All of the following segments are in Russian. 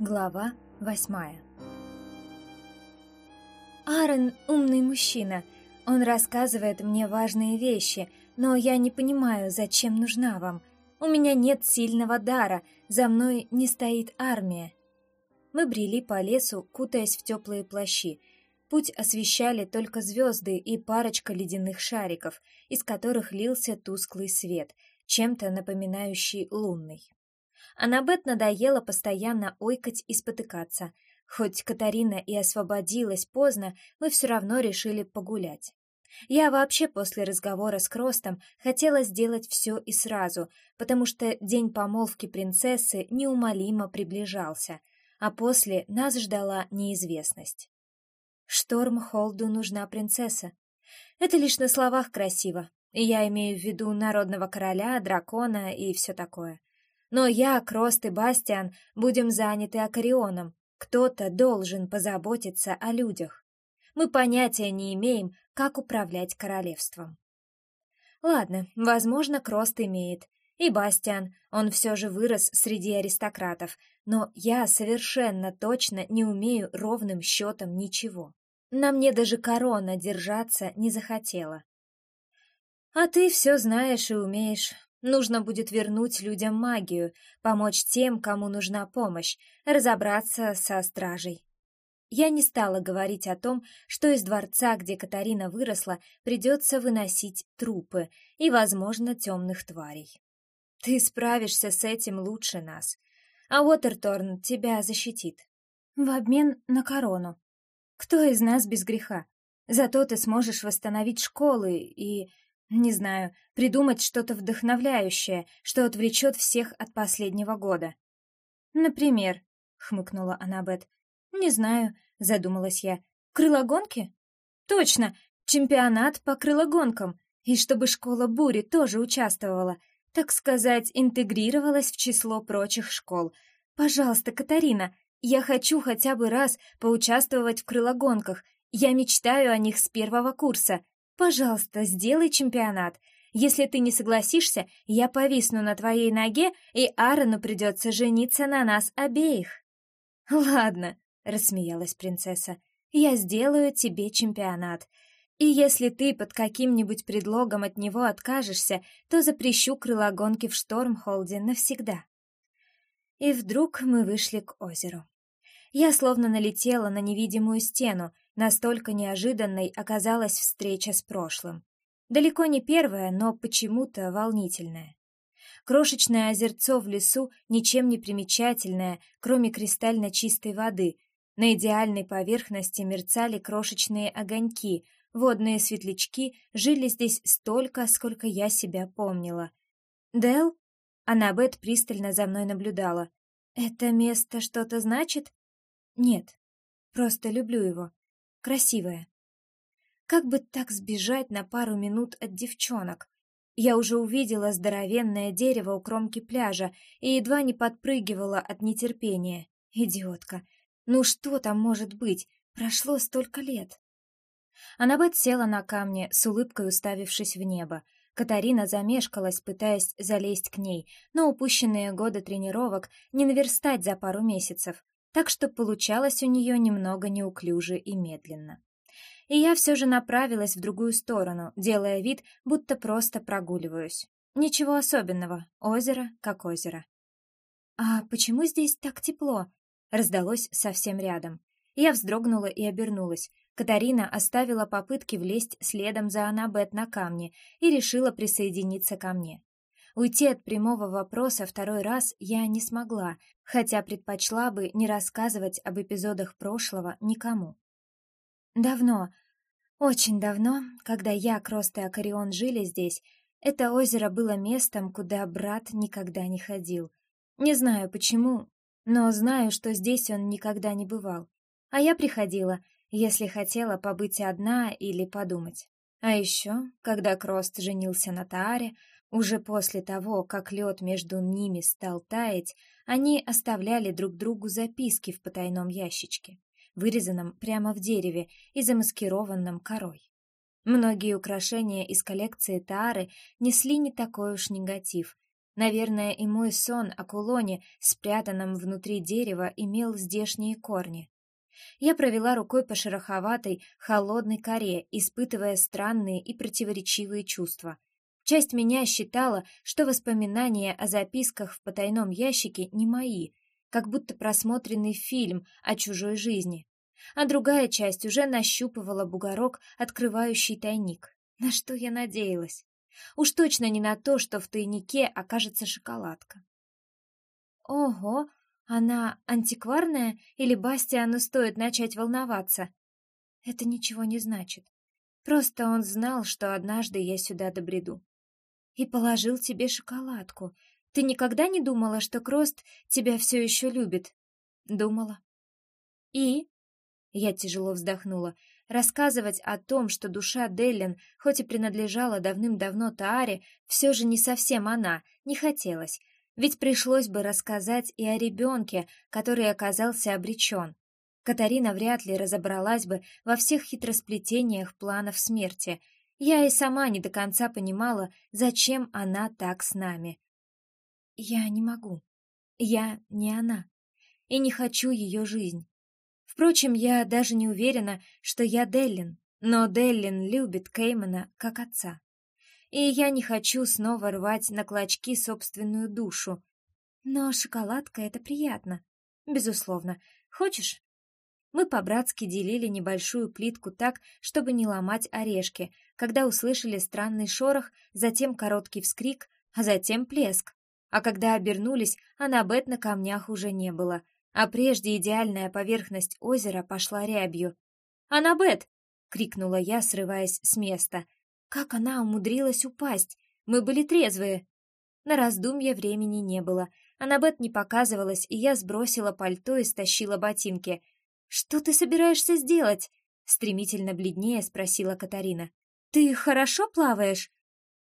Глава восьмая Аарон — умный мужчина. Он рассказывает мне важные вещи, но я не понимаю, зачем нужна вам. У меня нет сильного дара, за мной не стоит армия. Мы брели по лесу, кутаясь в теплые плащи. Путь освещали только звезды и парочка ледяных шариков, из которых лился тусклый свет, чем-то напоминающий лунный. Аннабет надоело постоянно ойкать и спотыкаться. Хоть Катарина и освободилась поздно, мы все равно решили погулять. Я вообще после разговора с Кростом хотела сделать все и сразу, потому что день помолвки принцессы неумолимо приближался, а после нас ждала неизвестность. Штормхолду нужна принцесса. Это лишь на словах красиво, и я имею в виду народного короля, дракона и все такое. Но я, Крост и Бастиан будем заняты Акарионом. Кто-то должен позаботиться о людях. Мы понятия не имеем, как управлять королевством. Ладно, возможно, Крост имеет. И Бастиан, он все же вырос среди аристократов, но я совершенно точно не умею ровным счетом ничего. На мне даже корона держаться не захотела. А ты все знаешь и умеешь, Нужно будет вернуть людям магию, помочь тем, кому нужна помощь, разобраться со стражей. Я не стала говорить о том, что из дворца, где Катарина выросла, придется выносить трупы и, возможно, темных тварей. Ты справишься с этим лучше нас, а Уотерторн тебя защитит. В обмен на корону. Кто из нас без греха? Зато ты сможешь восстановить школы и не знаю, придумать что-то вдохновляющее, что отвлечет всех от последнего года. Например, хмыкнула Аннабет. Не знаю, задумалась я. Крылогонки? Точно, чемпионат по крылогонкам. И чтобы школа бури тоже участвовала, так сказать, интегрировалась в число прочих школ. Пожалуйста, Катарина, я хочу хотя бы раз поучаствовать в крылогонках. Я мечтаю о них с первого курса. Пожалуйста, сделай чемпионат. Если ты не согласишься, я повисну на твоей ноге, и Аарону придется жениться на нас обеих. Ладно, рассмеялась принцесса. Я сделаю тебе чемпионат. И если ты под каким-нибудь предлогом от него откажешься, то запрещу крылогонки в Штормхолде навсегда. И вдруг мы вышли к озеру. Я словно налетела на невидимую стену, Настолько неожиданной оказалась встреча с прошлым. Далеко не первая, но почему-то волнительная. Крошечное озерцо в лесу ничем не примечательное, кроме кристально чистой воды. На идеальной поверхности мерцали крошечные огоньки, водные светлячки жили здесь столько, сколько я себя помнила. Дел? Аннабет пристально за мной наблюдала. Это место что-то значит? Нет, просто люблю его красивая. Как бы так сбежать на пару минут от девчонок? Я уже увидела здоровенное дерево у кромки пляжа и едва не подпрыгивала от нетерпения. Идиотка. Ну что там может быть? Прошло столько лет. Аннабет села на камне, с улыбкой уставившись в небо. Катарина замешкалась, пытаясь залезть к ней, но упущенные годы тренировок не наверстать за пару месяцев так что получалось у нее немного неуклюже и медленно. И я все же направилась в другую сторону, делая вид, будто просто прогуливаюсь. Ничего особенного, озеро как озеро. «А почему здесь так тепло?» раздалось совсем рядом. Я вздрогнула и обернулась. Катарина оставила попытки влезть следом за Анабет на камне и решила присоединиться ко мне. Уйти от прямого вопроса второй раз я не смогла, хотя предпочла бы не рассказывать об эпизодах прошлого никому. Давно, очень давно, когда я, Крост и Акарион жили здесь, это озеро было местом, куда брат никогда не ходил. Не знаю почему, но знаю, что здесь он никогда не бывал. А я приходила, если хотела побыть одна или подумать. А еще, когда Крост женился на Тааре, уже после того, как лед между ними стал таять, они оставляли друг другу записки в потайном ящичке, вырезанном прямо в дереве и замаскированном корой. Многие украшения из коллекции Таары несли не такой уж негатив, Наверное, и мой сон о кулоне, спрятанном внутри дерева, имел здешние корни. Я провела рукой по шероховатой, холодной коре, испытывая странные и противоречивые чувства. Часть меня считала, что воспоминания о записках в потайном ящике не мои, как будто просмотренный фильм о чужой жизни. А другая часть уже нащупывала бугорок, открывающий тайник. На что я надеялась? Уж точно не на то, что в тайнике окажется шоколадка. Ого, она антикварная или Бастиану стоит начать волноваться? Это ничего не значит. Просто он знал, что однажды я сюда добреду. И положил тебе шоколадку. Ты никогда не думала, что Крост тебя все еще любит? Думала. И? Я тяжело вздохнула. Рассказывать о том, что душа Деллин, хоть и принадлежала давным-давно Тааре, все же не совсем она, не хотелось, ведь пришлось бы рассказать и о ребенке, который оказался обречен. Катарина вряд ли разобралась бы во всех хитросплетениях планов смерти. Я и сама не до конца понимала, зачем она так с нами. Я не могу. Я не она. И не хочу ее жизнь. Впрочем, я даже не уверена, что я Деллин, но Деллин любит Кеймана как отца и я не хочу снова рвать на клочки собственную душу. Но шоколадка — это приятно. Безусловно. Хочешь? Мы по-братски делили небольшую плитку так, чтобы не ломать орешки, когда услышали странный шорох, затем короткий вскрик, а затем плеск. А когда обернулись, Аннабет на камнях уже не было, а прежде идеальная поверхность озера пошла рябью. «Аннабет!» — крикнула я, срываясь с места — как она умудрилась упасть? Мы были трезвые. На раздумье времени не было. Аннабет не показывалась, и я сбросила пальто и стащила ботинки. «Что ты собираешься сделать?» Стремительно бледнее спросила Катарина. «Ты хорошо плаваешь?»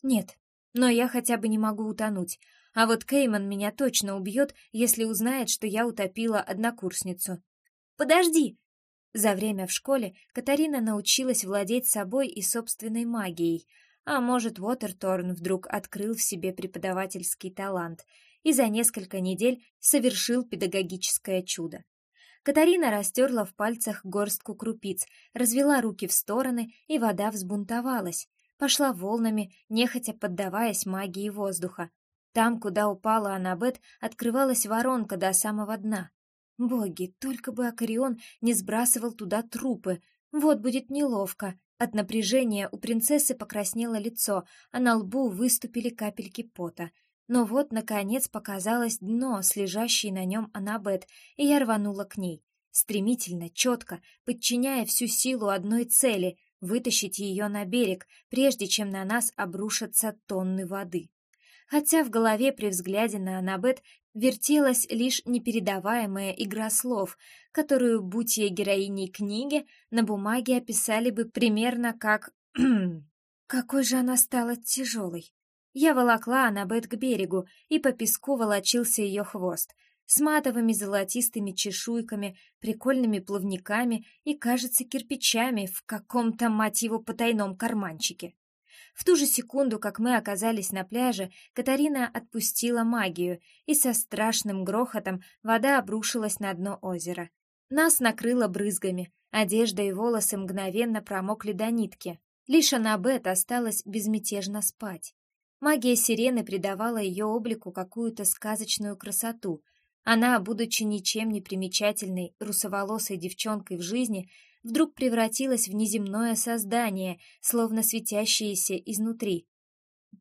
«Нет, но я хотя бы не могу утонуть. А вот Кейман меня точно убьет, если узнает, что я утопила однокурсницу». «Подожди!» За время в школе Катарина научилась владеть собой и собственной магией, а может, Уотерторн вдруг открыл в себе преподавательский талант и за несколько недель совершил педагогическое чудо. Катарина растерла в пальцах горстку крупиц, развела руки в стороны, и вода взбунтовалась, пошла волнами, нехотя поддаваясь магии воздуха. Там, куда упала Аннабет, открывалась воронка до самого дна. Боги, только бы Акарион не сбрасывал туда трупы. Вот будет неловко. От напряжения у принцессы покраснело лицо, а на лбу выступили капельки пота. Но вот, наконец, показалось дно с лежащей на нем Анабет, и я рванула к ней. Стремительно, четко, подчиняя всю силу одной цели — вытащить ее на берег, прежде чем на нас обрушатся тонны воды хотя в голове при взгляде на Анабет вертелась лишь непередаваемая игра слов, которую, будь я героиней книги, на бумаге описали бы примерно как «Какой же она стала тяжелой!» Я волокла Анабет к берегу, и по песку волочился ее хвост, с матовыми золотистыми чешуйками, прикольными плавниками и, кажется, кирпичами в каком-то, мать его, потайном карманчике. В ту же секунду, как мы оказались на пляже, Катарина отпустила магию, и со страшным грохотом вода обрушилась на дно озера. Нас накрыло брызгами, одежда и волосы мгновенно промокли до нитки. Лишь Аннабет осталась безмятежно спать. Магия сирены придавала ее облику какую-то сказочную красоту. Она, будучи ничем не примечательной русоволосой девчонкой в жизни, вдруг превратилась в неземное создание, словно светящееся изнутри.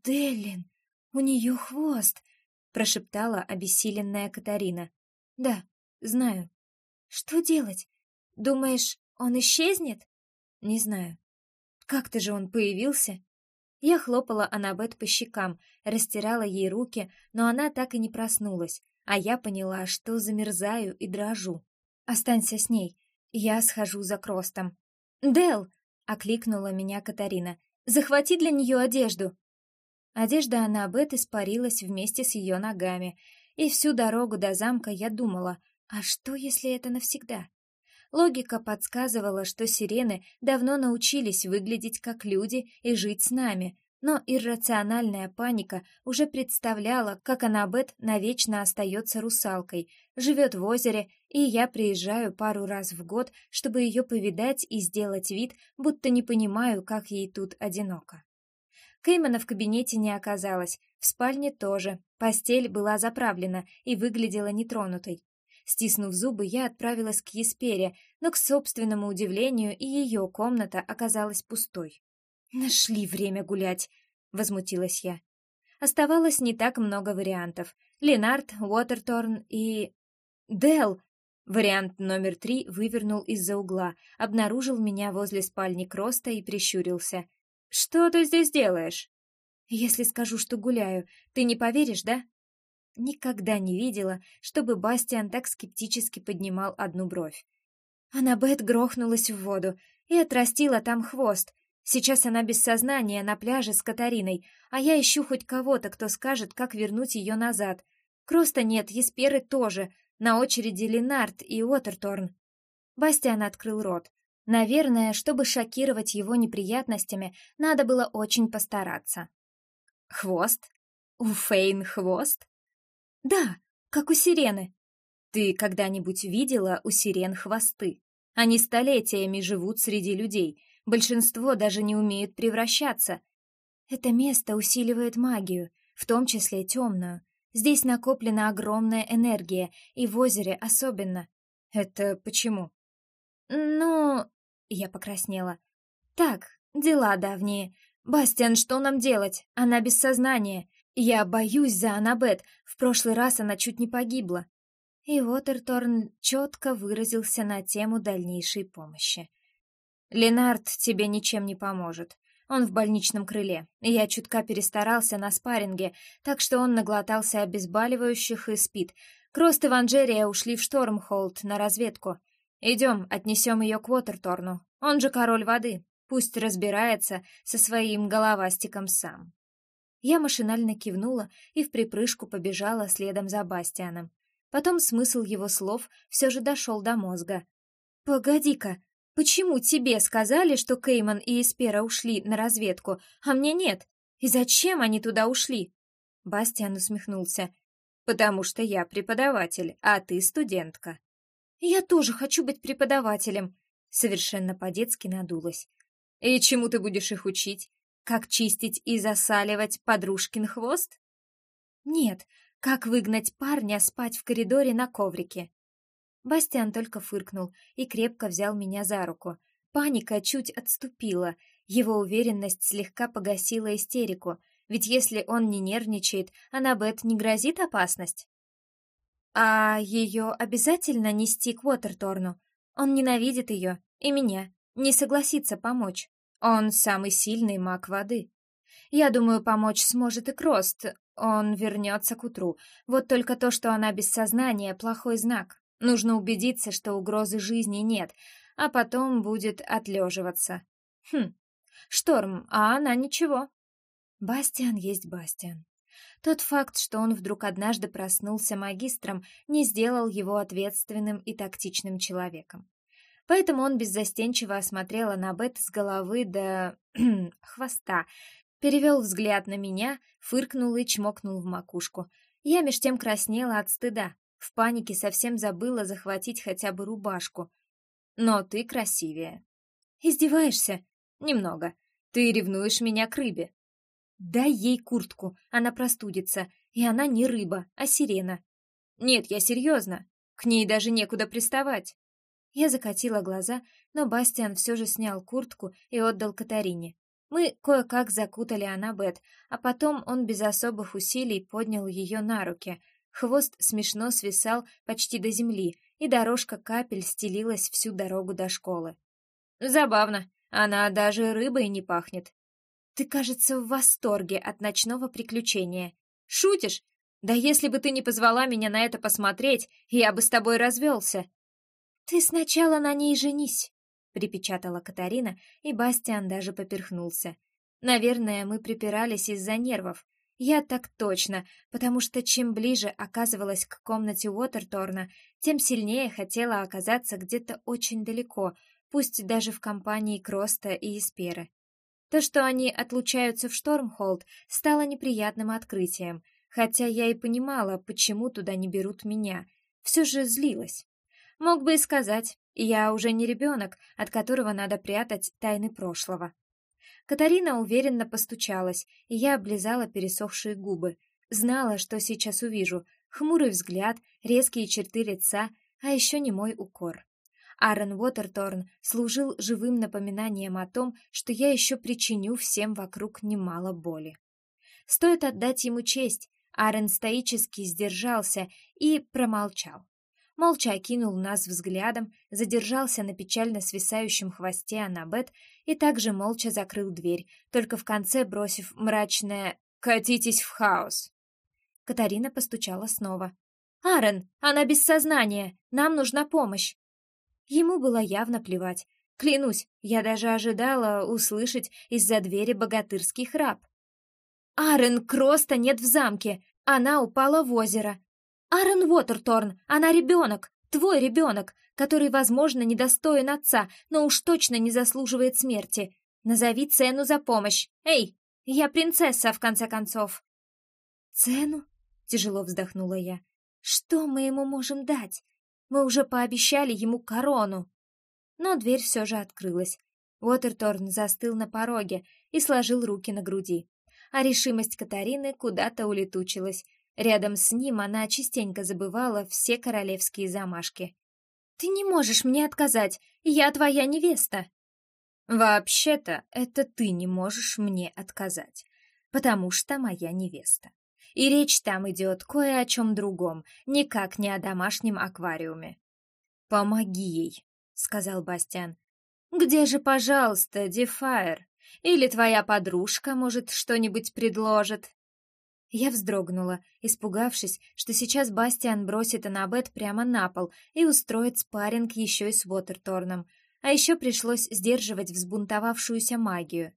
«Деллин, у нее хвост!» — прошептала обессиленная Катарина. «Да, знаю. Что делать? Думаешь, он исчезнет?» «Не знаю. Как-то же он появился?» Я хлопала Анабет по щекам, растирала ей руки, но она так и не проснулась, а я поняла, что замерзаю и дрожу. «Останься с ней, я схожу за Кростом. «Дел!» — окликнула меня Катарина. «Захвати для нее одежду!» Одежда Аннабет испарилась вместе с ее ногами, и всю дорогу до замка я думала, а что, если это навсегда? Логика подсказывала, что сирены давно научились выглядеть как люди и жить с нами, но иррациональная паника уже представляла, как Анабет навечно остается русалкой, живет в озере, и я приезжаю пару раз в год, чтобы ее повидать и сделать вид, будто не понимаю, как ей тут одиноко. Кеймана в кабинете не оказалось, в спальне тоже, постель была заправлена и выглядела нетронутой. Стиснув зубы, я отправилась к Еспере, но, к собственному удивлению, и ее комната оказалась пустой. «Нашли время гулять», — возмутилась я. Оставалось не так много вариантов. Ленард, Уотерторн и... Дел. Вариант номер три вывернул из-за угла, обнаружил меня возле спальни Кроста и прищурился. «Что ты здесь делаешь?» «Если скажу, что гуляю, ты не поверишь, да?» Никогда не видела, чтобы Бастиан так скептически поднимал одну бровь. Аннабет грохнулась в воду и отрастила там хвост, Сейчас она без сознания на пляже с Катариной, а я ищу хоть кого-то, кто скажет, как вернуть ее назад. Кроста нет, Есперы тоже. На очереди Ленард и Уотерторн. Бастиан открыл рот. Наверное, чтобы шокировать его неприятностями, надо было очень постараться. Хвост? У Фейн хвост? Да, как у сирены. Ты когда-нибудь видела у сирен хвосты? Они столетиями живут среди людей — Большинство даже не умеют превращаться. Это место усиливает магию, в том числе темную. Здесь накоплена огромная энергия, и в озере особенно. Это почему? Ну, я покраснела. Так, дела давние. Бастиан, что нам делать? Она без сознания. Я боюсь за Анабет. В прошлый раз она чуть не погибла. И Уотерторн четко выразился на тему дальнейшей помощи. Ленард тебе ничем не поможет. Он в больничном крыле. Я чутка перестарался на спарринге, так что он наглотался обезболивающих и спит. Крост и Ванжерия ушли в Штормхолд на разведку. Идем, отнесем ее к Уотерторну. Он же король воды. Пусть разбирается со своим головастиком сам. Я машинально кивнула и в припрыжку побежала следом за Бастианом. Потом смысл его слов все же дошел до мозга. «Погоди-ка, Почему тебе сказали, что Кейман и Эспера ушли на разведку, а мне нет? И зачем они туда ушли?» Бастиан усмехнулся. «Потому что я преподаватель, а ты студентка». «Я тоже хочу быть преподавателем», — совершенно по-детски надулась. «И чему ты будешь их учить? Как чистить и засаливать подружкин хвост?» «Нет, как выгнать парня спать в коридоре на коврике». Бастиан только фыркнул и крепко взял меня за руку. Паника чуть отступила, его уверенность слегка погасила истерику, ведь если он не нервничает, Аннабет не грозит опасность. А ее обязательно нести к Уотерторну? Он ненавидит ее и меня, не согласится помочь. Он самый сильный маг воды. Я думаю, помочь сможет и Крост, он вернется к утру. Вот только то, что она без сознания, плохой знак. Нужно убедиться, что угрозы жизни нет, а потом будет отлеживаться. Хм, шторм, а она ничего. Бастиан есть Бастиан. Тот факт, что он вдруг однажды проснулся магистром, не сделал его ответственным и тактичным человеком. Поэтому он беззастенчиво осмотрел Аннабет с головы до... хвоста, перевел взгляд на меня, фыркнул и чмокнул в макушку. Я меж тем краснела от стыда. В панике совсем забыла захватить хотя бы рубашку. Но ты красивее. Издеваешься? Немного. Ты ревнуешь меня к рыбе. Дай ей куртку, она простудится. И она не рыба, а сирена. Нет, я серьезно. К ней даже некуда приставать. Я закатила глаза, но Бастиан все же снял куртку и отдал Катарине. Мы кое-как закутали Аннабет, а потом он без особых усилий поднял ее на руки, Хвост смешно свисал почти до земли, и дорожка капель стелилась всю дорогу до школы. Забавно, она даже рыбой не пахнет. Ты, кажется, в восторге от ночного приключения. Шутишь? Да если бы ты не позвала меня на это посмотреть, я бы с тобой развелся. Ты сначала на ней женись, припечатала Катарина, и Бастиан даже поперхнулся. Наверное, мы припирались из-за нервов. Я так точно, потому что чем ближе оказывалась к комнате Уотерторна, тем сильнее хотела оказаться где-то очень далеко, пусть даже в компании Кроста и Исперы. То, что они отлучаются в Штормхолд, стало неприятным открытием, хотя я и понимала, почему туда не берут меня. Все же злилась. Мог бы и сказать, я уже не ребенок, от которого надо прятать тайны прошлого. Катарина уверенно постучалась, и я облизала пересохшие губы. Знала, что сейчас увижу. Хмурый взгляд, резкие черты лица, а еще не мой укор. Аарон Уотерторн служил живым напоминанием о том, что я еще причиню всем вокруг немало боли. Стоит отдать ему честь, Аарон стоически сдержался и промолчал. Молча окинул нас взглядом, задержался на печально свисающем хвосте Аннабет и также молча закрыл дверь, только в конце бросив мрачное «Катитесь в хаос!». Катарина постучала снова. «Аарон, она без сознания! Нам нужна помощь!» Ему было явно плевать. Клянусь, я даже ожидала услышать из-за двери богатырский храп. «Аарон Кроста нет в замке! Она упала в озеро! Аарон Уотерторн! Она ребенок! Твой ребенок, который, возможно, недостоин отца, но уж точно не заслуживает смерти! Назови цену за помощь! Эй, я принцесса, в конце концов!» «Цену?» — тяжело вздохнула я. «Что мы ему можем дать? Мы уже пообещали ему корону. Но дверь все же открылась. Уотерторн застыл на пороге и сложил руки на груди. А решимость Катарины куда-то улетучилась. Рядом с ним она частенько забывала все королевские замашки. «Ты не можешь мне отказать, я твоя невеста!» «Вообще-то, это ты не можешь мне отказать, потому что моя невеста. И речь там идет кое о чем другом, никак не о домашнем аквариуме. «Помоги ей», — сказал Бастиан. «Где же, пожалуйста, Дефайр? Или твоя подружка, может, что-нибудь предложит?» Я вздрогнула, испугавшись, что сейчас Бастиан бросит Анабет прямо на пол и устроит спарринг еще и с Уотерторном. А еще пришлось сдерживать взбунтовавшуюся магию.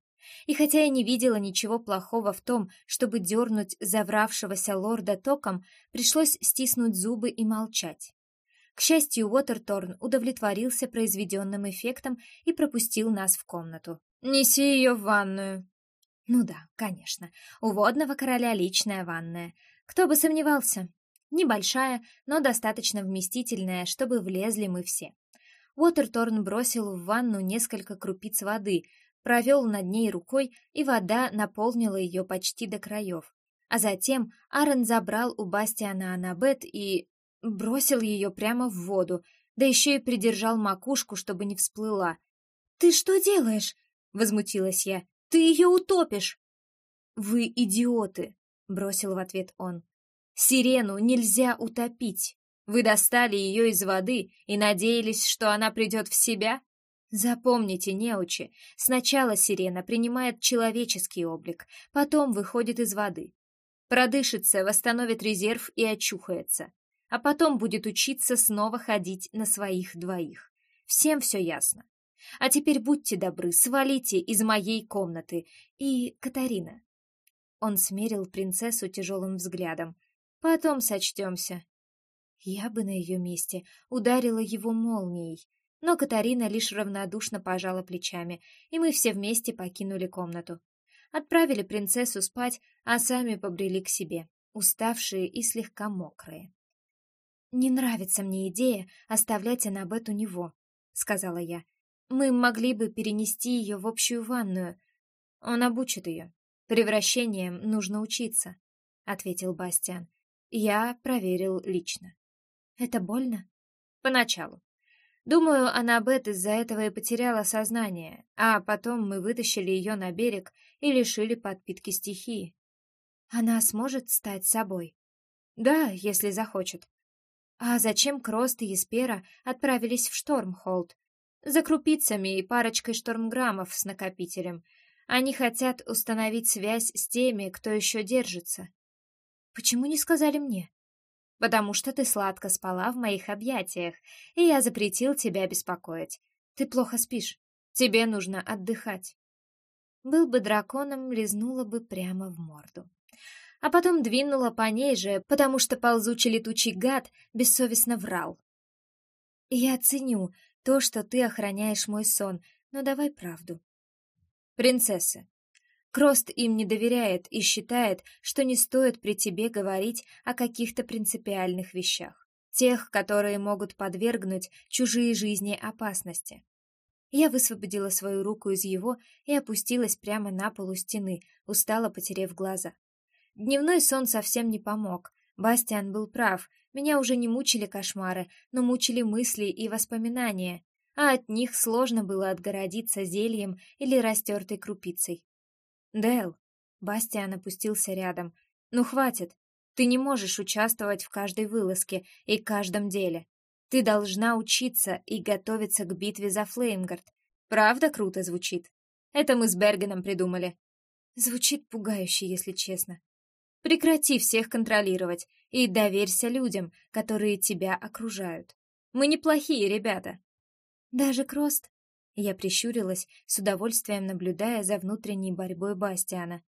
И хотя я не видела ничего плохого в том, чтобы дернуть завравшегося лорда током, пришлось стиснуть зубы и молчать. К счастью, Уотерторн удовлетворился произведенным эффектом и пропустил нас в комнату. «Неси ее в ванную». Ну да, конечно, у водного короля личная ванная. Кто бы сомневался. Небольшая, но достаточно вместительная, чтобы влезли мы все. Уотерторн бросил в ванну несколько крупиц воды, провел над ней рукой, и вода наполнила ее почти до краев. А затем Аарон забрал у Бастиана Анабет и бросил ее прямо в воду, да еще и придержал макушку, чтобы не всплыла. «Ты что делаешь?» — возмутилась я. «Ты ее утопишь!» «Вы идиоты!» — бросил в ответ он. «Сирену нельзя утопить. Вы достали ее из воды и надеялись, что она придет в себя? Запомните, неучи, сначала сирена принимает человеческий облик, потом выходит из воды. Продышится, восстановит резерв и очухается. А потом будет учиться снова ходить на своих двоих. Всем все ясно. А теперь будьте добры, свалите из моей комнаты. И, Катарина. Он смерил принцессу тяжелым взглядом. Потом сочтемся. Я бы на ее месте ударила его молнией, но Катарина лишь равнодушно пожала плечами, и мы все вместе покинули комнату. Отправили принцессу спать, а сами побрели к себе, уставшие и слегка мокрые. «Не нравится мне идея оставлять Аннабет у него», — сказала я. «Мы могли бы перенести ее в общую ванную. Он обучит ее. Превращением нужно учиться», — ответил Бастиан. «Я проверил лично». «Это больно?» «Поначалу. Думаю, Аннабет из-за этого и потеряла сознание, а потом мы вытащили ее на берег и лишили подпитки стихии. Она сможет стать собой? Да, если захочет. А зачем Крост и Еспера отправились в Штормхолд? За крупицами и парочкой штормграммов с накопителем. Они хотят установить связь с теми, кто еще держится. Почему не сказали мне? потому что ты сладко спала в моих объятиях, и я запретил тебя беспокоить. Ты плохо спишь. Тебе нужно отдыхать. Был бы драконом, лизнула бы прямо в морду. А потом двинула по ней же, потому что ползучий летучий гад бессовестно врал. Я ценю то, что ты охраняешь мой сон, но давай правду. Принцессы. Крост им не доверяет и считает, что не стоит при тебе говорить о каких-то принципиальных вещах, тех, которые могут подвергнуть чужие жизни опасности. Я высвободила свою руку из его и опустилась прямо на полу стены, устало потерев глаза. Дневной сон совсем не помог. Бастиан был прав, меня уже не мучили кошмары, но мучили мысли и воспоминания, а от них сложно было отгородиться зельем или растертой крупицей. Дэл, Бастиан опустился рядом. Ну хватит. Ты не можешь участвовать в каждой вылазке и каждом деле. Ты должна учиться и готовиться к битве за Флеймгард. Правда круто звучит? Это мы с Бергеном придумали. Звучит пугающе, если честно. Прекрати всех контролировать и доверься людям, которые тебя окружают. Мы неплохие ребята. Даже Крост я прищурилась, с удовольствием наблюдая за внутренней борьбой Бастиана.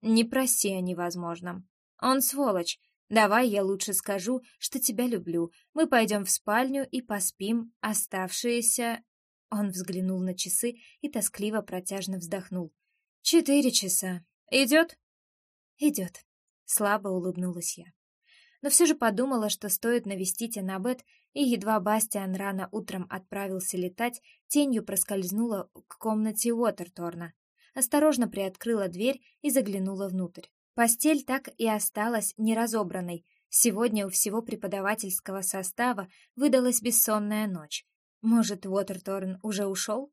«Не проси о невозможном. Он сволочь. Давай я лучше скажу, что тебя люблю. Мы пойдем в спальню и поспим оставшиеся...» Он взглянул на часы и тоскливо протяжно вздохнул. «Четыре часа. Идет?» «Идет», — слабо улыбнулась я но все же подумала, что стоит навестить Аннабет, и едва Бастиан рано утром отправился летать, тенью проскользнула к комнате Уотерторна. Осторожно приоткрыла дверь и заглянула внутрь. Постель так и осталась неразобранной. Сегодня у всего преподавательского состава выдалась бессонная ночь. Может, Уотерторн уже ушел?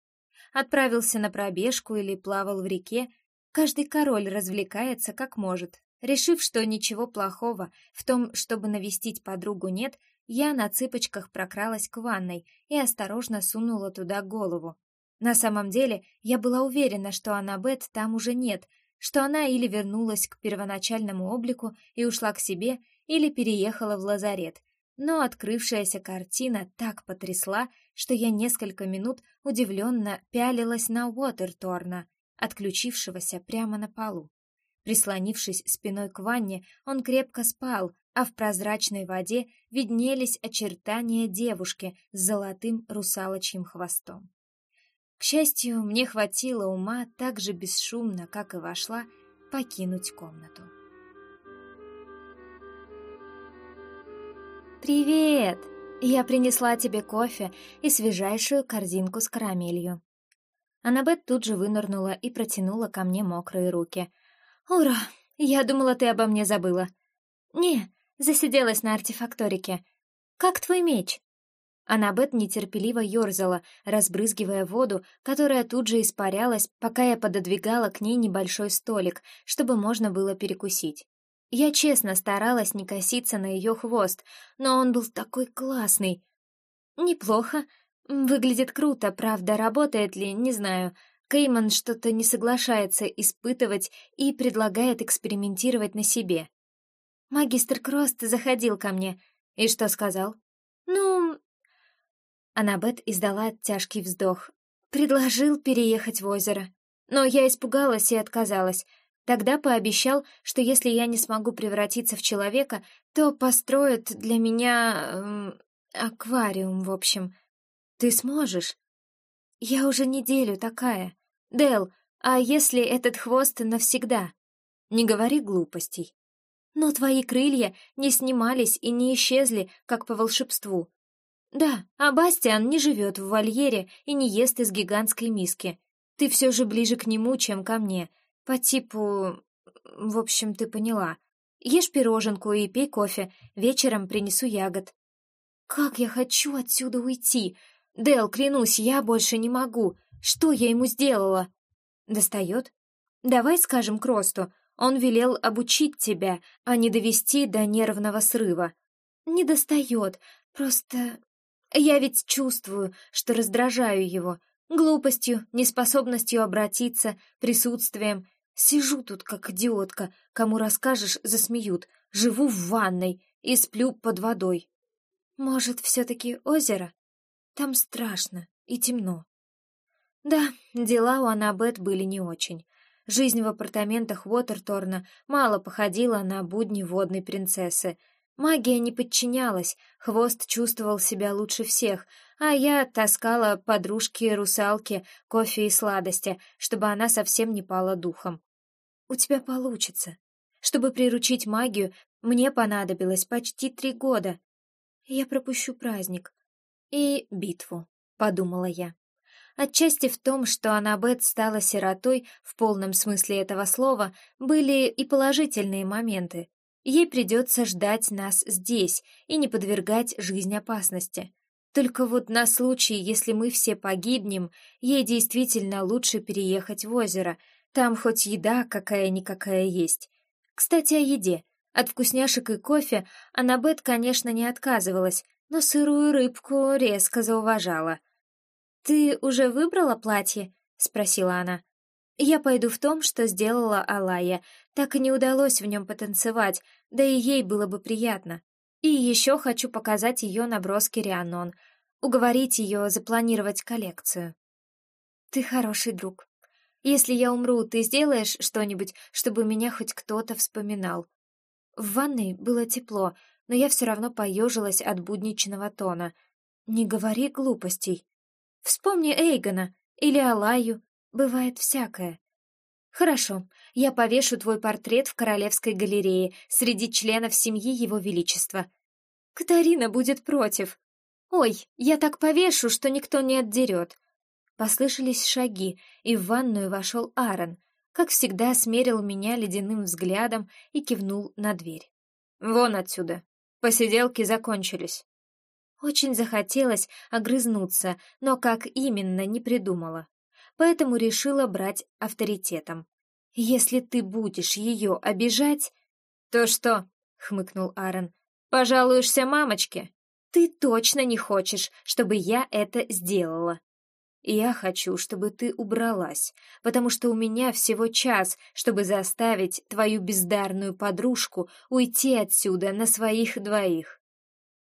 Отправился на пробежку или плавал в реке? Каждый король развлекается как может, Решив, что ничего плохого в том, чтобы навестить подругу нет, я на цыпочках прокралась к ванной и осторожно сунула туда голову. На самом деле, я была уверена, что Аннабет там уже нет, что она или вернулась к первоначальному облику и ушла к себе, или переехала в лазарет. Но открывшаяся картина так потрясла, что я несколько минут удивленно пялилась на Уотерторна, отключившегося прямо на полу. Прислонившись спиной к ванне, он крепко спал, а в прозрачной воде виднелись очертания девушки с золотым русалочьим хвостом. К счастью, мне хватило ума так же бесшумно, как и вошла, покинуть комнату. «Привет! Я принесла тебе кофе и свежайшую корзинку с карамелью». Аннабет тут же вынырнула и протянула ко мне мокрые руки — «Ура! Я думала, ты обо мне забыла». «Не, засиделась на артефакторике. Как твой меч?» Аннабет нетерпеливо ерзала, разбрызгивая воду, которая тут же испарялась, пока я пододвигала к ней небольшой столик, чтобы можно было перекусить. Я честно старалась не коситься на ее хвост, но он был такой классный. Неплохо. Выглядит круто, правда, работает ли, не знаю. Кейман что-то не соглашается испытывать и предлагает экспериментировать на себе. Магистр Крост заходил ко мне. И что сказал? Ну... Аннабет издала тяжкий вздох. Предложил переехать в озеро. Но я испугалась и отказалась. Тогда пообещал, что если я не смогу превратиться в человека, то построит для меня... Эм, аквариум, в общем. Ты сможешь? Я уже неделю такая. Дел, а если этот хвост навсегда? Не говори глупостей. Но твои крылья не снимались и не исчезли, как по волшебству. Да, а Бастиан не живет в вольере и не ест из гигантской миски. Ты все же ближе к нему, чем ко мне. По типу... В общем, ты поняла. Ешь пироженку и пей кофе. Вечером принесу ягод. Как я хочу отсюда уйти! Дел, клянусь, я больше не могу. Что я ему сделала? Достает? Давай скажем Кросту. Он велел обучить тебя, а не довести до нервного срыва. Не достает. Просто... Я ведь чувствую, что раздражаю его. Глупостью, неспособностью обратиться, присутствием. Сижу тут, как идиотка. Кому расскажешь, засмеют. Живу в ванной и сплю под водой. Может, все-таки озеро? Там страшно и темно. Да, дела у Аннабет были не очень. Жизнь в апартаментах Уотерторна мало походила на будни водной принцессы. Магия не подчинялась, хвост чувствовал себя лучше всех, а я таскала подружке-русалке кофе и сладости, чтобы она совсем не пала духом. «У тебя получится. Чтобы приручить магию, мне понадобилось почти три года. Я пропущу праздник. И битву», — подумала я. Отчасти в том, что Аннабет стала сиротой в полном смысле этого слова, были и положительные моменты. Ей придется ждать нас здесь и не подвергать жизнь опасности. Только вот на случай, если мы все погибнем, ей действительно лучше переехать в озеро. Там хоть еда какая-никакая есть. Кстати, о еде. От вкусняшек и кофе Аннабет, конечно, не отказывалась, но сырую рыбку резко зауважала. «Ты уже выбрала платье?» — спросила она. «Я пойду в том, что сделала Алая. Так и не удалось в нем потанцевать, да и ей было бы приятно. И еще хочу показать ее наброски Рианон, уговорить ее запланировать коллекцию». «Ты хороший друг. Если я умру, ты сделаешь что-нибудь, чтобы меня хоть кто-то вспоминал?» В ванной было тепло, но я все равно поежилась от будничного тона. «Не говори глупостей», Вспомни Эйгона или Алаю. Бывает всякое. Хорошо, я повешу твой портрет в Королевской галерее среди членов семьи Его Величества. Катарина будет против. Ой, я так повешу, что никто не отдерет. Послышались шаги, и в ванную вошел Аарон. Как всегда, смерил меня ледяным взглядом и кивнул на дверь. «Вон отсюда. Посиделки закончились». Очень захотелось огрызнуться, но как именно не придумала. Поэтому решила брать авторитетом. «Если ты будешь ее обижать...» «То что?» — хмыкнул Аарон. «Пожалуешься мамочке?» «Ты точно не хочешь, чтобы я это сделала?» «Я хочу, чтобы ты убралась, потому что у меня всего час, чтобы заставить твою бездарную подружку уйти отсюда на своих двоих».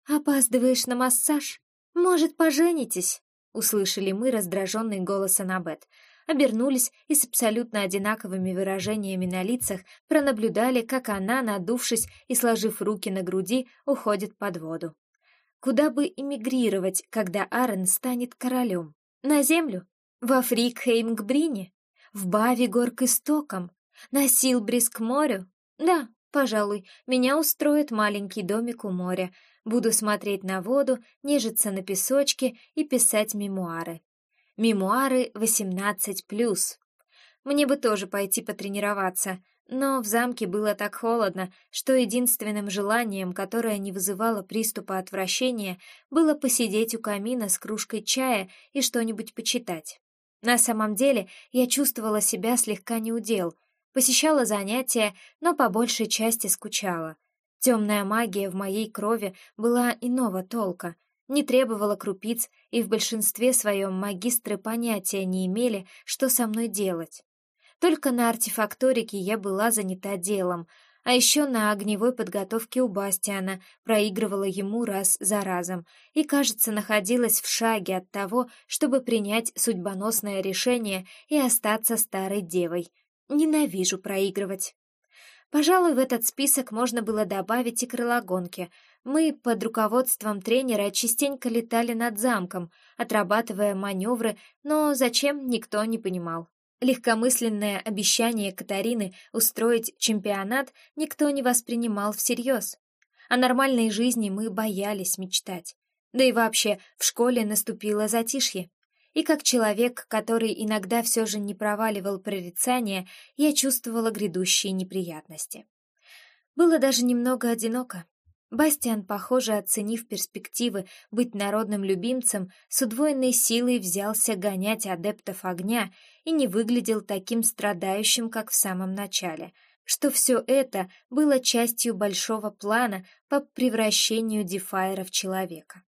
«Опаздываешь на массаж? Может, поженитесь?» Услышали мы раздраженный голос Анабет, обернулись и с абсолютно одинаковыми выражениями на лицах пронаблюдали, как она, надувшись и сложив руки на груди, уходит под воду. Куда бы эмигрировать, когда Аарон станет королем? На землю? Во Фрикхейм к Брине? В Бавигор к истокам? На Силбрис к морю? Да, пожалуй, меня устроит маленький домик у моря, Буду смотреть на воду, нежиться на песочке и писать мемуары. Мемуары 18+. Мне бы тоже пойти потренироваться, но в замке было так холодно, что единственным желанием, которое не вызывало приступа отвращения, было посидеть у камина с кружкой чая и что-нибудь почитать. На самом деле я чувствовала себя слегка неудел, посещала занятия, но по большей части скучала. Темная магия в моей крови была иного толка, не требовала крупиц, и в большинстве своем магистры понятия не имели, что со мной делать. Только на артефакторике я была занята делом, а еще на огневой подготовке у Бастиана проигрывала ему раз за разом и, кажется, находилась в шаге от того, чтобы принять судьбоносное решение и остаться старой девой. Ненавижу проигрывать. Пожалуй, в этот список можно было добавить и крылогонки. Мы под руководством тренера частенько летали над замком, отрабатывая маневры, но зачем, никто не понимал. Легкомысленное обещание Катарины устроить чемпионат никто не воспринимал всерьез. О нормальной жизни мы боялись мечтать. Да и вообще, в школе наступило затишье и как человек, который иногда все же не проваливал прорицания, я чувствовала грядущие неприятности. Было даже немного одиноко. Бастиан, похоже, оценив перспективы быть народным любимцем, с удвоенной силой взялся гонять адептов огня и не выглядел таким страдающим, как в самом начале, что все это было частью большого плана по превращению Дефайра в человека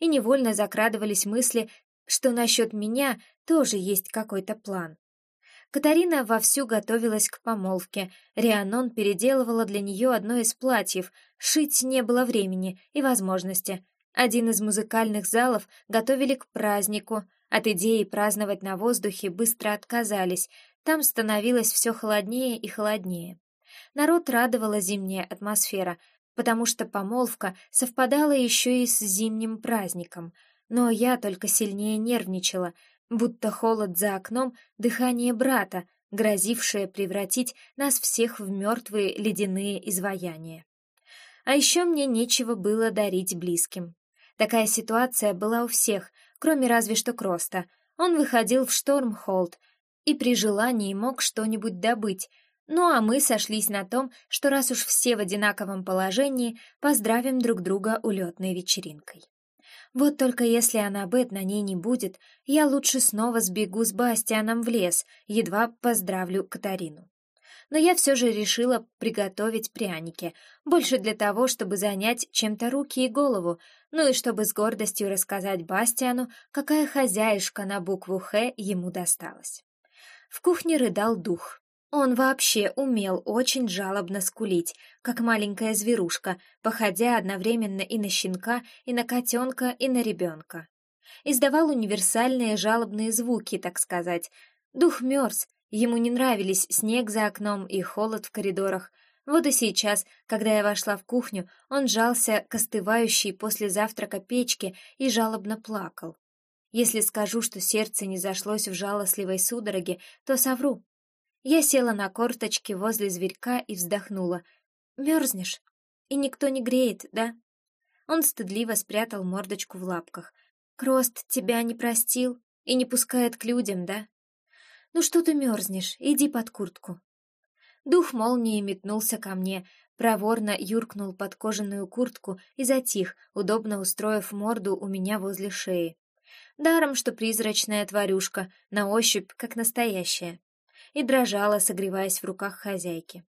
и невольно закрадывались мысли что насчет меня тоже есть какой-то план. Катарина вовсю готовилась к помолвке. Рианон переделывала для нее одно из платьев. Шить не было времени и возможности. Один из музыкальных залов готовили к празднику. От идеи праздновать на воздухе быстро отказались. Там становилось все холоднее и холоднее. Народ радовала зимняя атмосфера, потому что помолвка совпадала еще и с зимним праздником — но я только сильнее нервничала, будто холод за окном — дыхание брата, грозившее превратить нас всех в мертвые ледяные изваяния. А еще мне нечего было дарить близким. Такая ситуация была у всех, кроме разве что Кроста. Он выходил в Штормхолд и при желании мог что-нибудь добыть, ну а мы сошлись на том, что раз уж все в одинаковом положении, поздравим друг друга улетной вечеринкой. Вот только если Аннабет на ней не будет, я лучше снова сбегу с Бастианом в лес, едва поздравлю Катарину. Но я все же решила приготовить пряники, больше для того, чтобы занять чем-то руки и голову, ну и чтобы с гордостью рассказать Бастиану, какая хозяюшка на букву «Х» ему досталась. В кухне рыдал дух, он вообще умел очень жалобно скулить, как маленькая зверушка, походя одновременно и на щенка, и на котенка, и на ребенка. Издавал универсальные жалобные звуки, так сказать. Дух мерз, ему не нравились снег за окном и холод в коридорах. Вот и сейчас, когда я вошла в кухню, он жался к остывающей после завтрака печке и жалобно плакал. Если скажу, что сердце не зашлось в жалостливой судороге, то совру. Я села на корточки возле зверька и вздохнула. «Мерзнешь? И никто не греет, да?» Он стыдливо спрятал мордочку в лапках. «Крост тебя не простил и не пускает к людям, да?» «Ну что ты мерзнешь? Иди под куртку». Дух молнии метнулся ко мне, проворно юркнул под кожаную куртку и затих, удобно устроив морду у меня возле шеи. Даром, что призрачная тварюшка, на ощупь, как настоящая и дрожала, согреваясь в руках хозяйки.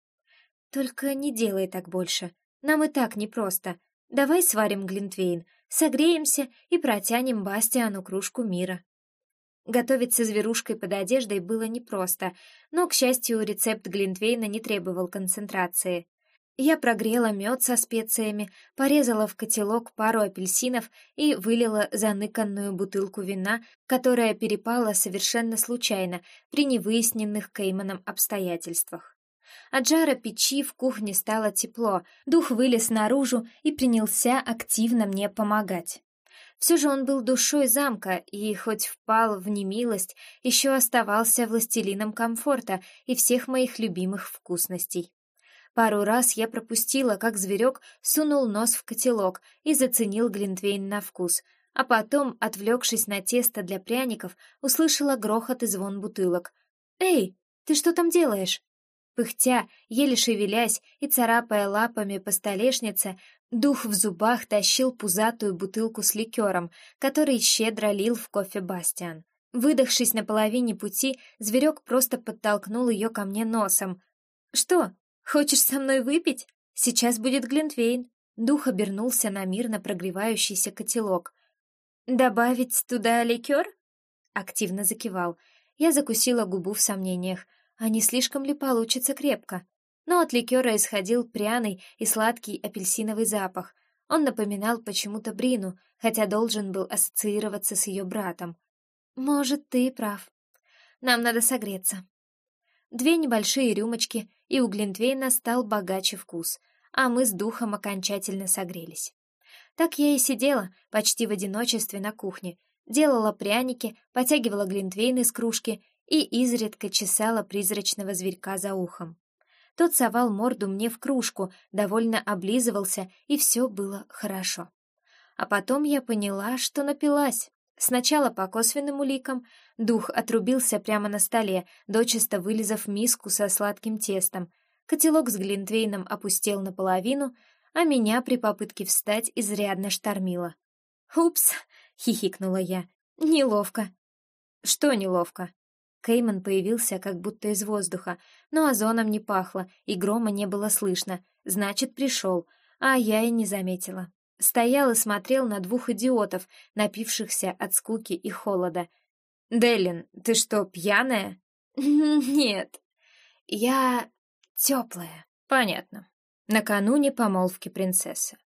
«Только не делай так больше. Нам и так непросто. Давай сварим глинтвейн, согреемся и протянем Бастиану кружку мира». Готовить со зверушкой под одеждой было непросто, но, к счастью, рецепт глинтвейна не требовал концентрации. Я прогрела мед со специями, порезала в котелок пару апельсинов и вылила заныканную бутылку вина, которая перепала совершенно случайно при невыясненных Кейманом обстоятельствах. От жара печи в кухне стало тепло, дух вылез наружу и принялся активно мне помогать. Все же он был душой замка и, хоть впал в немилость, еще оставался властелином комфорта и всех моих любимых вкусностей. Пару раз я пропустила, как зверек сунул нос в котелок и заценил глинтвейн на вкус, а потом, отвлекшись на тесто для пряников, услышала грохот и звон бутылок. «Эй, ты что там делаешь?» Пыхтя, еле шевелясь и царапая лапами по столешнице, дух в зубах тащил пузатую бутылку с ликером, который щедро лил в кофе Бастиан. Выдохшись на половине пути, зверек просто подтолкнул ее ко мне носом. «Что?» Хочешь со мной выпить? Сейчас будет глинтвейн. Дух обернулся на мирно прогревающийся котелок. Добавить туда ликер? Активно закивал. Я закусила губу в сомнениях. А не слишком ли получится крепко? Но от ликера исходил пряный и сладкий апельсиновый запах. Он напоминал почему-то Брину, хотя должен был ассоциироваться с ее братом. Может, ты прав. Нам надо согреться. Две небольшие рюмочки, и у Глинтвейна стал богаче вкус, а мы с духом окончательно согрелись. Так я и сидела, почти в одиночестве на кухне, делала пряники, потягивала Глинтвейн из кружки и изредка чесала призрачного зверька за ухом. Тот совал морду мне в кружку, довольно облизывался, и все было хорошо. А потом я поняла, что напилась. Сначала по косвенным уликам дух отрубился прямо на столе, дочисто вылизав миску со сладким тестом. Котелок с глинтвейном опустел наполовину, а меня при попытке встать изрядно штормило. «Упс!» — хихикнула я. «Неловко». «Что неловко?» Кейман появился как будто из воздуха, но озоном не пахло, и грома не было слышно, значит, пришел, а я и не заметила. Стоял и смотрел на двух идиотов, напившихся от скуки и холода. «Делин, ты что, пьяная?» «Нет, я теплая». «Понятно. Накануне помолвки принцессы.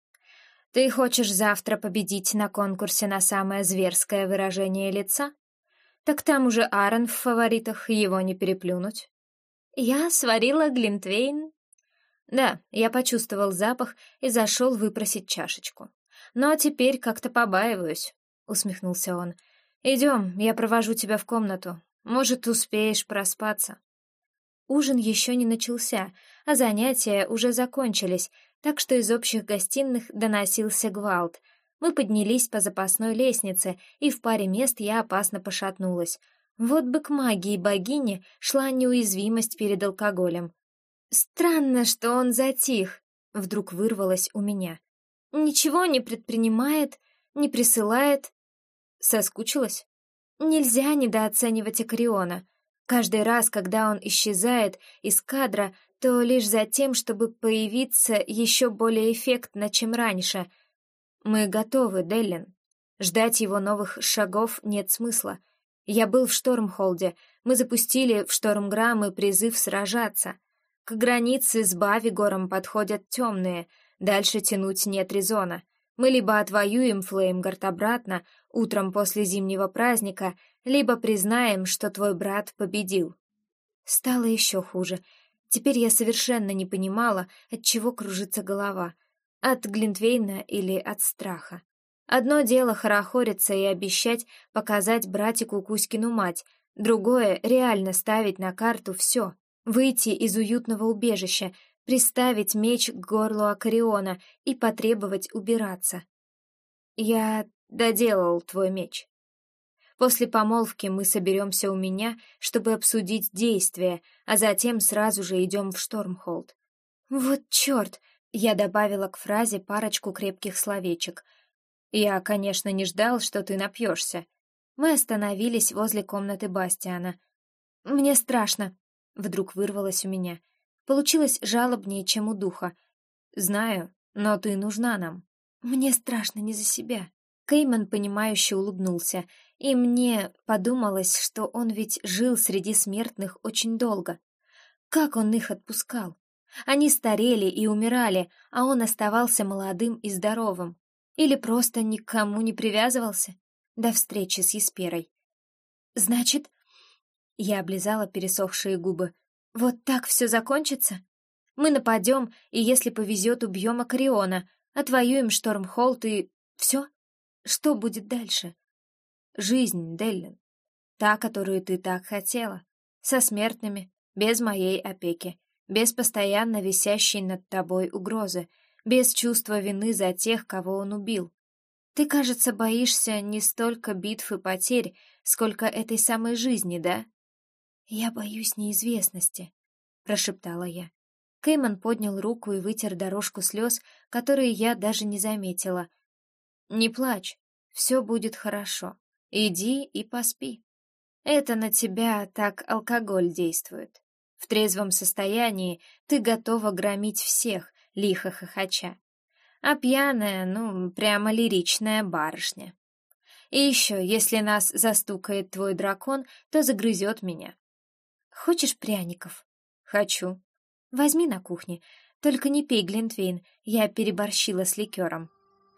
Ты хочешь завтра победить на конкурсе на самое зверское выражение лица? Так там уже Аарон в фаворитах, его не переплюнуть». «Я сварила глинтвейн да, я почувствовал запах и зашел выпросить чашечку. Но теперь как-то побаиваюсь. усмехнулся он. «Идем, я провожу тебя в комнату. Может, успеешь проспаться». Ужин еще не начался, а занятия уже закончились, так что из общих гостиных доносился гвалт. Мы поднялись по запасной лестнице, и в паре мест я опасно пошатнулась. Вот бы к магии богини шла неуязвимость перед алкоголем. Странно, что он затих, вдруг вырвалось у меня. Ничего не предпринимает, не присылает. Соскучилась? Нельзя недооценивать Акариона. Каждый раз, когда он исчезает из кадра, то лишь за тем, чтобы появиться еще более эффектно, чем раньше. Мы готовы, Деллин. Ждать его новых шагов нет смысла. Я был в Штормхолде. Мы запустили в Штормграммы призыв сражаться. К границе с Бавигором подходят темные, дальше тянуть нет резона. Мы либо отвоюем Флеймгард обратно утром после зимнего праздника, либо признаем, что твой брат победил. Стало еще хуже. Теперь я совершенно не понимала, от чего кружится голова. От Глинтвейна или от страха. Одно дело хорохориться и обещать показать братику Кузькину мать, другое — реально ставить на карту все, выйти из уютного убежища, приставить меч к горлу Акариона и потребовать убираться. Я доделал твой меч. После помолвки мы соберемся у меня, чтобы обсудить действия, а затем сразу же идем в Штормхолд. Вот черт! Я добавила к фразе парочку крепких словечек. Я, конечно, не ждал, что ты напьешься. Мы остановились возле комнаты Бастиана. Мне страшно, Вдруг вырвалось у меня. Получилось жалобнее, чем у духа. Знаю, но ты нужна нам. Мне страшно не за себя. Кейман, понимающе улыбнулся, и мне подумалось, что он ведь жил среди смертных очень долго. Как он их отпускал? Они старели и умирали, а он оставался молодым и здоровым. Или просто никому не привязывался? До встречи с Есперой. Значит, я облизала пересохшие губы. «Вот так все закончится? Мы нападем, и если повезет, убьем Акариона, отвоюем Штормхолд и... все? Что будет дальше?» «Жизнь, Деллин. Та, которую ты так хотела. Со смертными, без моей опеки, без постоянно висящей над тобой угрозы, без чувства вины за тех, кого он убил. Ты, кажется, боишься не столько битв и потерь, сколько этой самой жизни, да?» «Я боюсь неизвестности», — прошептала я. Кейман поднял руку и вытер дорожку слез, которые я даже не заметила. «Не плачь, все будет хорошо. Иди и поспи. Это на тебя так алкоголь действует. В трезвом состоянии ты готова громить всех, лихо хохоча. А пьяная, ну, прямо лиричная барышня. И еще, если нас застукает твой дракон, то загрызет меня. Хочешь пряников? Хочу. Возьми на кухне. Только не пей Глинтвейн, я переборщила с ликером.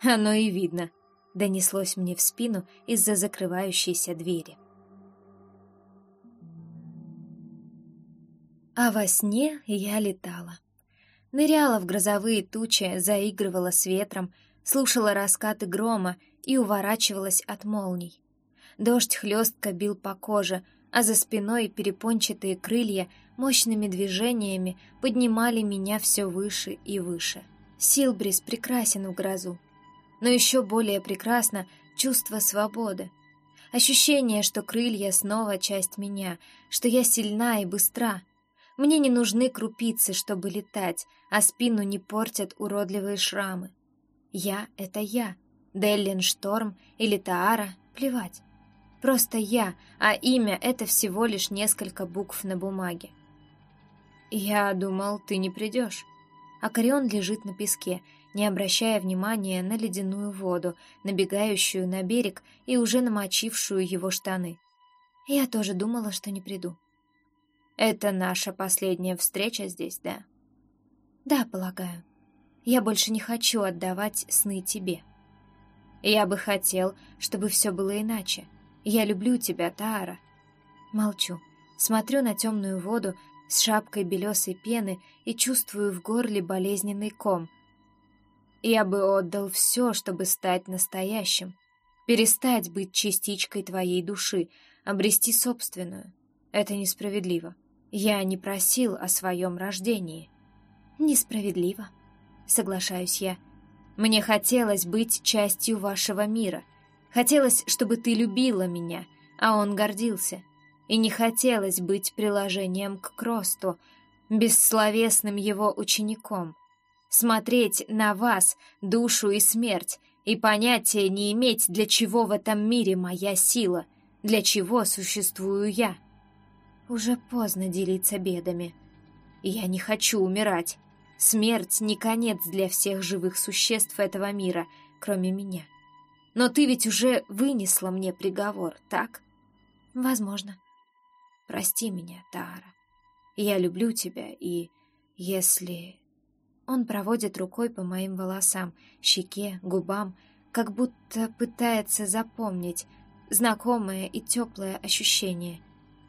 Оно и видно. Донеслось мне в спину из-за закрывающейся двери. А во сне я летала. Ныряла в грозовые тучи, заигрывала с ветром, слушала раскаты грома и уворачивалась от молний. Дождь хлестко бил по коже, а за спиной перепончатые крылья мощными движениями поднимали меня все выше и выше. Силбрис прекрасен в грозу, но еще более прекрасно чувство свободы. Ощущение, что крылья снова часть меня, что я сильна и быстра. Мне не нужны крупицы, чтобы летать, а спину не портят уродливые шрамы. Я — это я. Деллин Шторм или Таара — плевать. Просто я, а имя — это всего лишь несколько букв на бумаге. «Я думал, ты не придешь». Акарион лежит на песке, не обращая внимания на ледяную воду, набегающую на берег и уже намочившую его штаны. Я тоже думала, что не приду. «Это наша последняя встреча здесь, да?» «Да, полагаю. Я больше не хочу отдавать сны тебе. Я бы хотел, чтобы все было иначе. Я люблю тебя, Таара. Молчу. Смотрю на темную воду с шапкой белесой пены и чувствую в горле болезненный ком. Я бы отдал все, чтобы стать настоящим. перестать быть частичкой твоей души, обрести собственную. Это несправедливо. Я не просил о своем рождении. Несправедливо, соглашаюсь я. Мне хотелось быть частью вашего мира. Хотелось, чтобы ты любила меня, а он гордился. И не хотелось быть приложением к Кросту, бессловесным его учеником. Смотреть на вас, душу и смерть, и понятия не иметь, для чего в этом мире моя сила, для чего существую я. Уже поздно делиться бедами. Я не хочу умирать. Смерть не конец для всех живых существ этого мира, кроме меня. Но ты ведь уже вынесла мне приговор, так? Возможно. Прости меня, Тара. Я люблю тебя, и если... Он проводит рукой по моим волосам, щеке, губам, как будто пытается запомнить знакомое и теплое ощущение.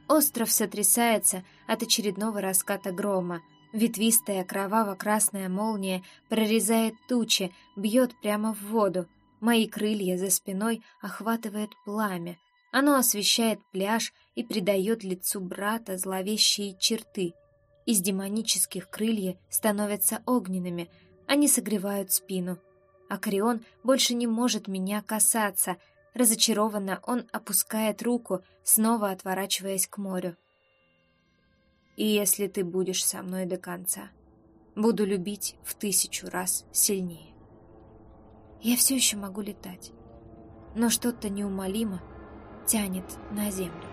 Остров сотрясается от очередного раската грома. Ветвистая кроваво-красная молния прорезает тучи, бьет прямо в воду. Мои крылья за спиной охватывает пламя. Оно освещает пляж и придает лицу брата зловещие черты. Из демонических крылья становятся огненными, они согревают спину. Акрион больше не может меня касаться — Разочарованно он опускает руку, снова отворачиваясь к морю. «И если ты будешь со мной до конца, буду любить в тысячу раз сильнее». Я все еще могу летать, но что-то неумолимо тянет на землю.